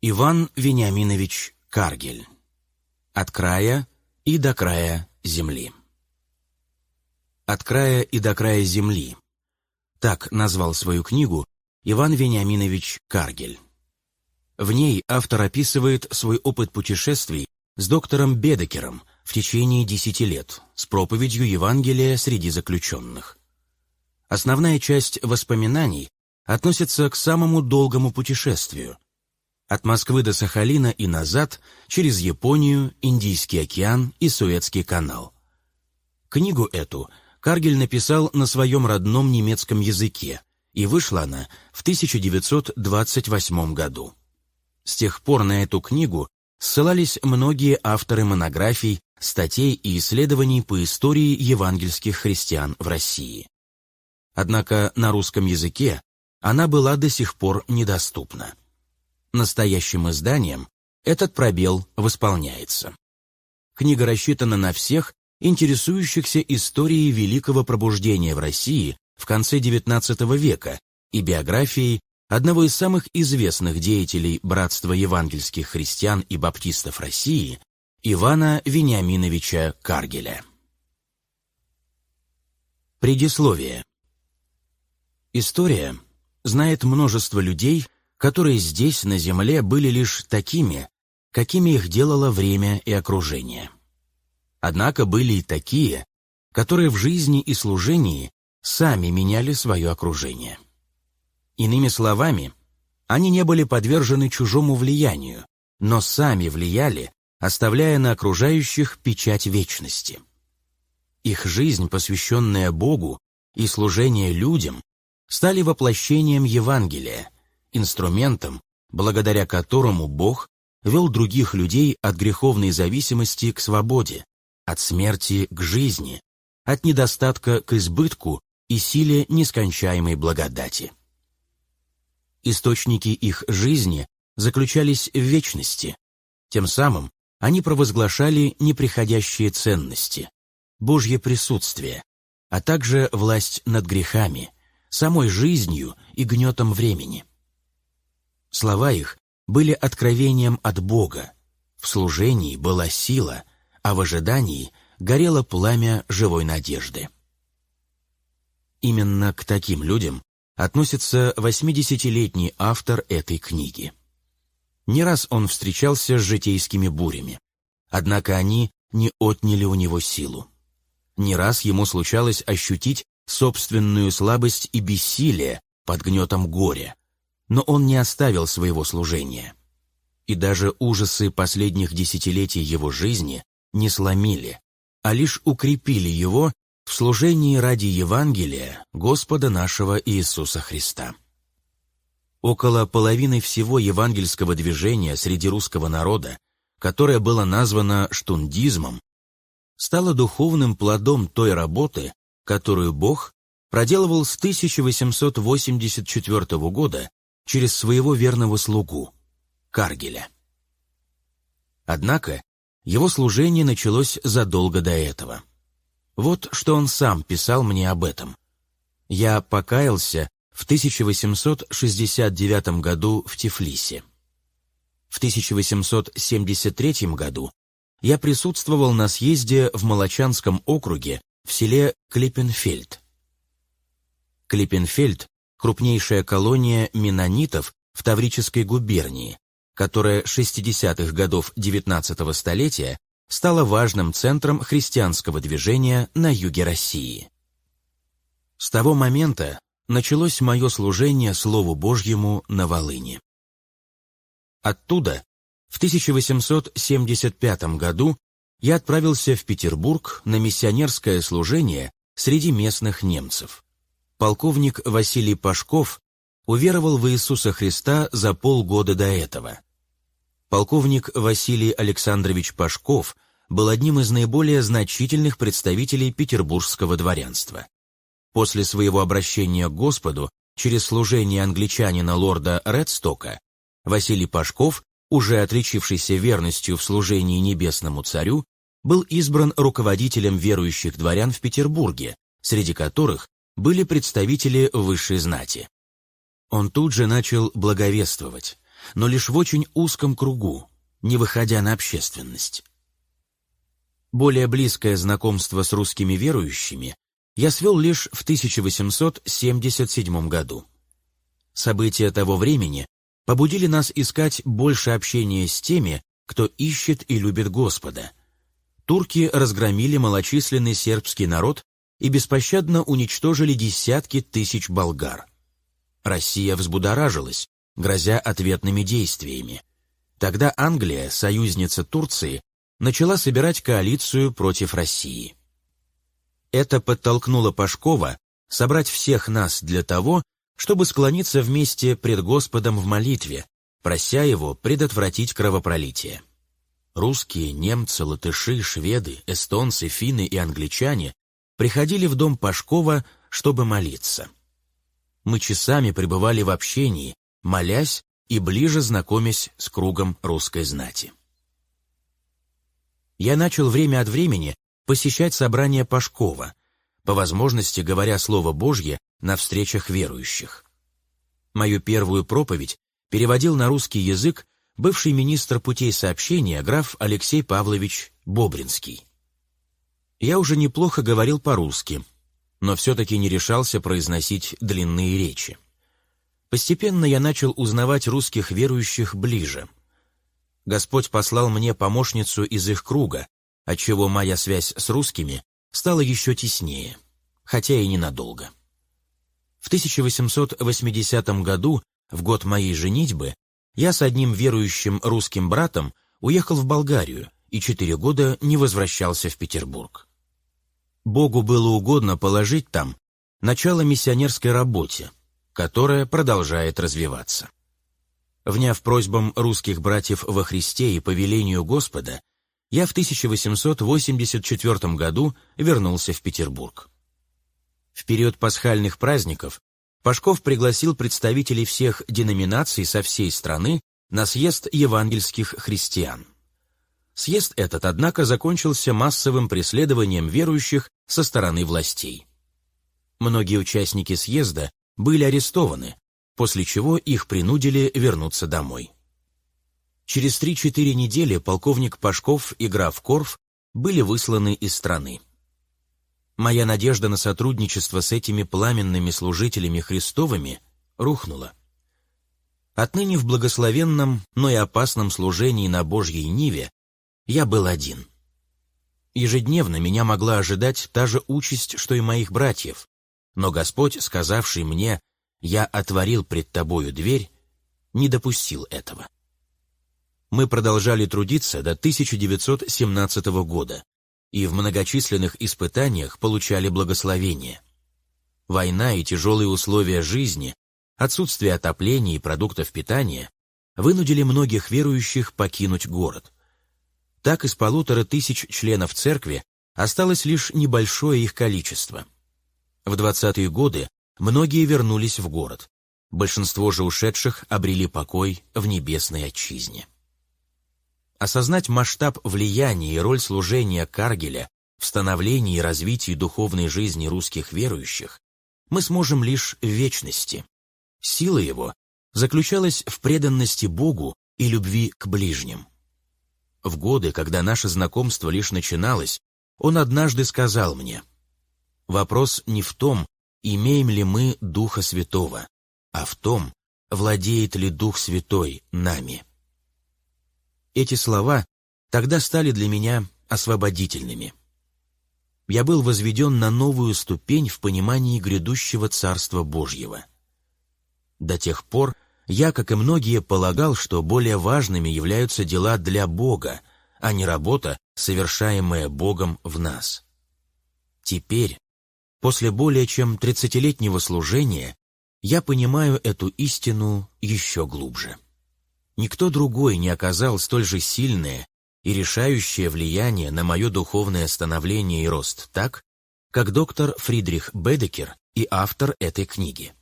Иван Вениаминович Каргель. От края и до края земли. От края и до края земли. Так назвал свою книгу Иван Вениаминович Каргель. В ней автор описывает свой опыт путешествий с доктором Бедекером в течение десяти лет с проповедью Евангелия среди заключенных. Основная часть воспоминаний относится к самому долгому путешествию – от Москвы до Сахалина и назад, через Японию, Индийский океан и Суэцкий канал. Книгу эту Каргель написал на своем родном немецком языке, и вышла она в 1928 году. С тех пор на эту книгу ссылались многие авторы монографий, статей и исследований по истории евангельских христиан в России. Однако на русском языке она была до сих пор недоступна. Настоящим изданием этот пробел восполняется. Книга рассчитана на всех, интересующихся историей Великого Пробуждения в России в конце XIX века и биографией одного из самых известных деятелей Братства евангельских христиан и баптистов России Ивана Вениаминовича Каргеля. Предисловие. История знает множество людей, которые здесь, на земле, были лишь такими, какими их делало время и окружение. Однако были и такие, которые в жизни и служении сами меняли свое окружение. Иными словами, они не были подвержены чужому влиянию, но сами влияли, оставляя на окружающих печать вечности. Их жизнь, посвященная Богу и служение людям, стали воплощением Евангелия, инструментом, благодаря которому Бог вел других людей от греховной зависимости к свободе, от смерти к жизни, от недостатка к избытку и силе нескончаемой благодати. Источники их жизни заключались в вечности, тем самым они провозглашали неприходящие ценности, Божье присутствие, а также власть над грехами, самой жизнью и гнетом времени. Слова их были откровением от Бога. В служении была сила, а в ожидании горело пламя живой надежды. Именно к таким людям относится 80-летний автор этой книги. Не раз он встречался с житейскими бурями, однако они не отняли у него силу. Не раз ему случалось ощутить собственную слабость и бессилие под гнетом горя, но он не оставил своего служения. И даже ужасы последних десятилетий его жизни не сломили, а лишь укрепили его в служении ради Евангелия Господа нашего Иисуса Христа. Около половины всего евангельского движения среди русского народа, которое было названо штундизмом, стало духовным плодом той работы, которую Бог проделывал с 1884 года через своего верного слугу, Каргеля. Однако его служение началось задолго до этого. Вот что он сам писал мне об этом. «Я покаялся в 1869 году в Тифлисе. В 1873 году я присутствовал на съезде в Молочанском округе в селе Клиппенфельд. Клиппенфельд крупнейшая колония менонитов в Таврической губернии, которая 60-х годов XIX столетия стала важным центром христианского движения на юге России. С того момента началось мое служение Слову Божьему на Волыне. Оттуда в 1875 году я отправился в Петербург на миссионерское служение среди местных немцев полковник Василий Пашков уверовал в Иисуса Христа за полгода до этого. Полковник Василий Александрович Пашков был одним из наиболее значительных представителей петербургского дворянства. После своего обращения к Господу через служение англичанина лорда Редстока, Василий Пашков, уже отличившийся верностью в служении небесному царю, был избран руководителем верующих дворян в Петербурге, среди которых были представители высшей знати. Он тут же начал благовествовать, но лишь в очень узком кругу, не выходя на общественность. Более близкое знакомство с русскими верующими я свел лишь в 1877 году. События того времени побудили нас искать больше общения с теми, кто ищет и любит Господа. Турки разгромили малочисленный сербский народ и беспощадно уничтожили десятки тысяч болгар. Россия взбудоражилась, грозя ответными действиями. Тогда Англия, союзница Турции, начала собирать коалицию против России. Это подтолкнуло Пашкова собрать всех нас для того, чтобы склониться вместе пред Господом в молитве, прося его предотвратить кровопролитие. Русские, немцы, латыши, шведы, эстонцы, финны и англичане приходили в дом Пашкова, чтобы молиться. Мы часами пребывали в общении, молясь и ближе знакомясь с кругом русской знати я начал время от времени посещать собрания Пашкова, по возможности говоря Слово Божье на встречах верующих. Мою первую проповедь переводил на русский язык бывший министр путей сообщения граф Алексей Павлович Бобринский. Я уже неплохо говорил по-русски, но все-таки не решался произносить длинные речи. Постепенно я начал узнавать русских верующих ближе – Господь послал мне помощницу из их круга, отчего моя связь с русскими стала еще теснее, хотя и ненадолго. В 1880 году, в год моей женитьбы, я с одним верующим русским братом уехал в Болгарию и четыре года не возвращался в Петербург. Богу было угодно положить там начало миссионерской работе, которая продолжает развиваться. Вняв просьбам русских братьев во Христе и по велению Господа, я в 1884 году вернулся в Петербург. В период пасхальных праздников Пашков пригласил представителей всех деноминаций со всей страны на съезд евангельских христиан. Съезд этот, однако, закончился массовым преследованием верующих со стороны властей. Многие участники съезда были арестованы, после чего их принудили вернуться домой. Через 3-4 недели полковник Пашков и граф Корф были высланы из страны. Моя надежда на сотрудничество с этими пламенными служителями Христовыми рухнула. Отныне в благословенном, но и опасном служении на Божьей Ниве я был один. Ежедневно меня могла ожидать та же участь, что и моих братьев, но Господь, сказавший мне «Я отворил пред тобою дверь», не допустил этого. Мы продолжали трудиться до 1917 года и в многочисленных испытаниях получали благословение. Война и тяжелые условия жизни, отсутствие отопления и продуктов питания вынудили многих верующих покинуть город. Так из полутора тысяч членов церкви осталось лишь небольшое их количество. В 20-е годы Многие вернулись в город. Большинство же ушедших обрели покой в небесной отчизне. Осознать масштаб влияния и роль служения Каргеля в становлении и развитии духовной жизни русских верующих мы сможем лишь в вечности. Сила его заключалась в преданности Богу и любви к ближним. В годы, когда наше знакомство лишь начиналось, он однажды сказал мне, «Вопрос не в том, имеем ли мы Духа Святого, а в том, владеет ли Дух Святой нами. Эти слова тогда стали для меня освободительными. Я был возведен на новую ступень в понимании грядущего Царства Божьего. До тех пор я, как и многие, полагал, что более важными являются дела для Бога, а не работа, совершаемая Богом в нас. Теперь, После более чем тридцатилетнего служения я понимаю эту истину еще глубже. Никто другой не оказал столь же сильное и решающее влияние на мое духовное становление и рост так, как доктор Фридрих Бедекер и автор этой книги.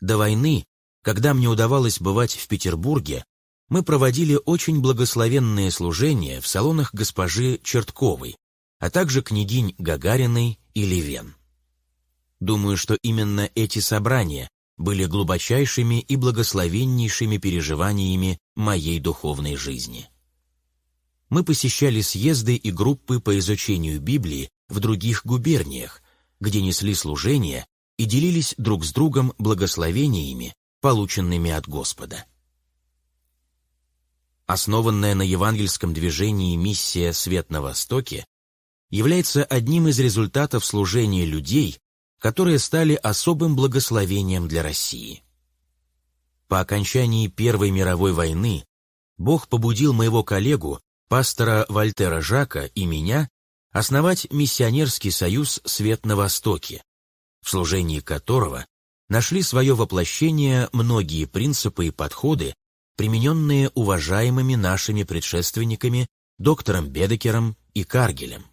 До войны, когда мне удавалось бывать в Петербурге, мы проводили очень благословенные служения в салонах госпожи Чертковой, а также княгинь Гагариной и Левен. Думаю, что именно эти собрания были глубочайшими и благословеннейшими переживаниями моей духовной жизни. Мы посещали съезды и группы по изучению Библии в других губерниях, где несли служения и делились друг с другом благословениями, полученными от Господа. Основанная на евангельском движении миссия «Свет на Востоке» является одним из результатов служения людей, которые стали особым благословением для России. По окончании Первой мировой войны Бог побудил моего коллегу, пастора Вольтера Жака и меня основать миссионерский союз «Свет на Востоке», в служении которого нашли свое воплощение многие принципы и подходы, примененные уважаемыми нашими предшественниками доктором Бедекером и Каргелем.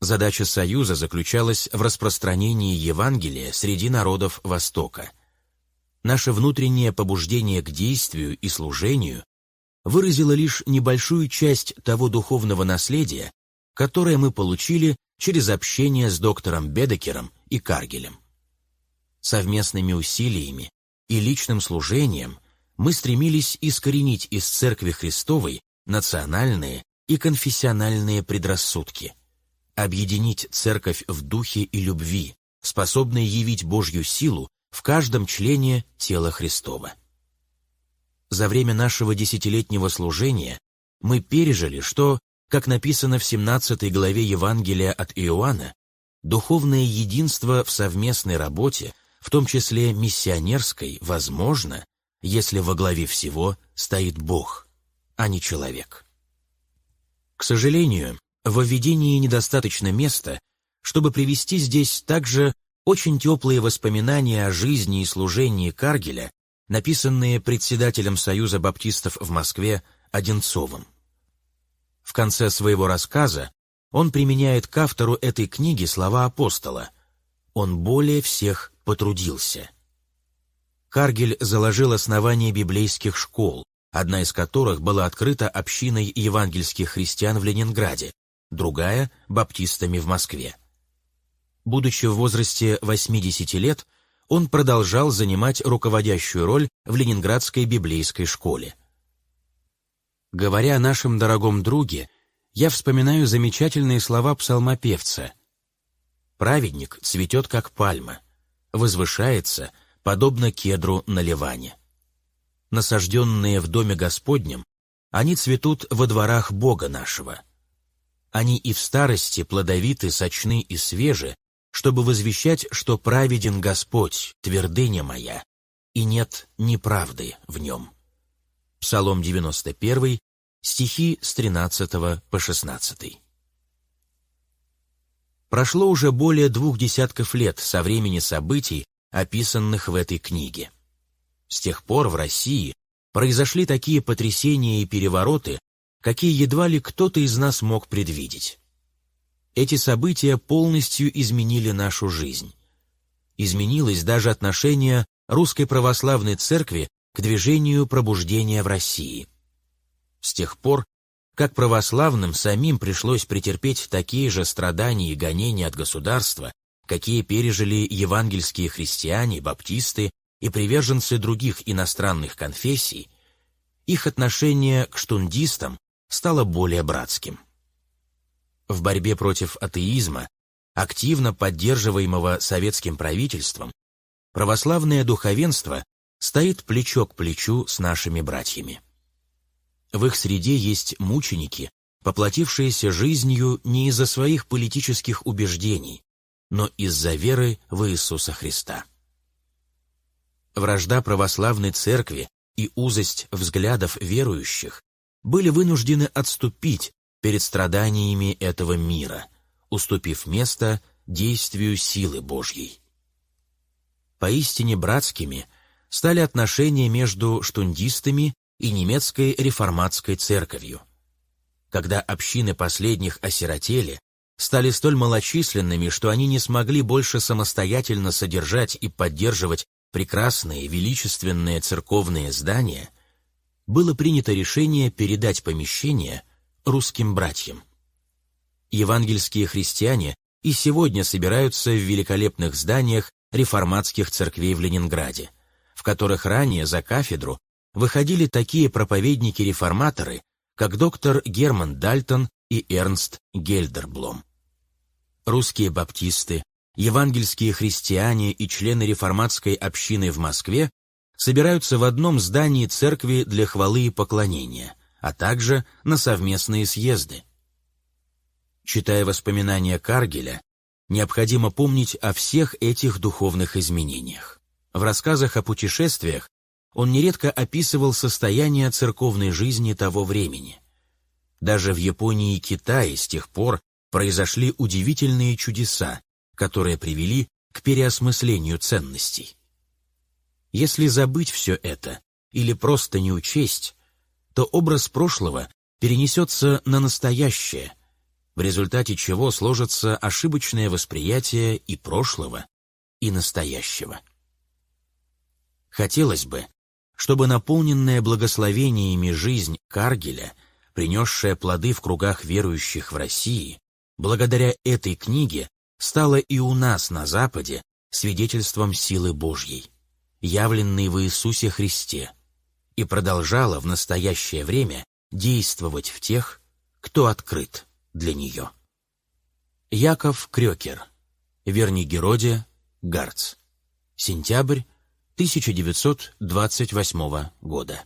Задача Союза заключалась в распространении Евангелия среди народов Востока. Наше внутреннее побуждение к действию и служению выразило лишь небольшую часть того духовного наследия, которое мы получили через общение с доктором Бедекером и Каргелем. Совместными усилиями и личным служением мы стремились искоренить из Церкви Христовой национальные и конфессиональные предрассудки, объединить Церковь в духе и любви, способной явить Божью силу в каждом члене тела Христова. За время нашего десятилетнего служения мы пережили, что, как написано в 17 главе Евангелия от Иоанна, духовное единство в совместной работе, в том числе миссионерской, возможно, если во главе всего стоит Бог, а не человек. К сожалению, во введении недостаточно места, чтобы привести здесь также очень теплые воспоминания о жизни и служении Каргеля, написанные председателем Союза баптистов в Москве Одинцовым. В конце своего рассказа он применяет к автору этой книги слова апостола «Он более всех потрудился». Каргель заложил основание библейских школ, одна из которых была открыта общиной евангельских христиан в Ленинграде, другая – баптистами в Москве. Будучи в возрасте 80 лет, он продолжал занимать руководящую роль в Ленинградской библейской школе. Говоря о нашем дорогом друге, я вспоминаю замечательные слова псалмопевца. «Праведник цветет, как пальма, возвышается – подобно кедру на Ливане. Насажденные в доме Господнем, они цветут во дворах Бога нашего. Они и в старости плодовиты, сочны и свежи, чтобы возвещать, что праведен Господь, твердыня моя, и нет неправды в нем. Псалом 91, стихи с 13 по 16. Прошло уже более двух десятков лет со времени событий, описанных в этой книге. С тех пор в России произошли такие потрясения и перевороты, какие едва ли кто-то из нас мог предвидеть. Эти события полностью изменили нашу жизнь. Изменилось даже отношение Русской Православной Церкви к движению пробуждения в России. С тех пор, как православным самим пришлось претерпеть такие же страдания и гонения от государства, какие пережили евангельские христиане, баптисты и приверженцы других иностранных конфессий, их отношение к штундистам стало более братским. В борьбе против атеизма, активно поддерживаемого советским правительством, православное духовенство стоит плечо к плечу с нашими братьями. В их среде есть мученики, поплатившиеся жизнью не из-за своих политических убеждений, но из-за веры в Иисуса Христа. Вражда православной церкви и узость взглядов верующих были вынуждены отступить перед страданиями этого мира, уступив место действию силы Божьей. Поистине братскими стали отношения между штундистами и немецкой реформатской церковью. Когда общины последних осиротели, стали столь малочисленными, что они не смогли больше самостоятельно содержать и поддерживать прекрасные величественные церковные здания, было принято решение передать помещение русским братьям. Евангельские христиане и сегодня собираются в великолепных зданиях реформатских церквей в Ленинграде, в которых ранее за кафедру выходили такие проповедники-реформаторы, как доктор Герман Дальтон и Эрнст Гельдерблом. Русские баптисты, евангельские христиане и члены реформатской общины в Москве собираются в одном здании церкви для хвалы и поклонения, а также на совместные съезды. Читая воспоминания Каргеля, необходимо помнить о всех этих духовных изменениях. В рассказах о путешествиях он нередко описывал состояние церковной жизни того времени. Даже в Японии и Китае с тех пор произошли удивительные чудеса, которые привели к переосмыслению ценностей. Если забыть все это или просто не учесть, то образ прошлого перенесется на настоящее, в результате чего сложится ошибочное восприятие и прошлого, и настоящего. Хотелось бы, чтобы наполненная благословениями жизнь Каргеля, принесшая плоды в кругах верующих в России, благодаря этой книге стала и у нас на Западе свидетельством силы Божьей, явленной в Иисусе Христе, и продолжала в настоящее время действовать в тех, кто открыт для нее. Яков Крёкер, Вернигероде, Гарц. Сентябрь 1928 года.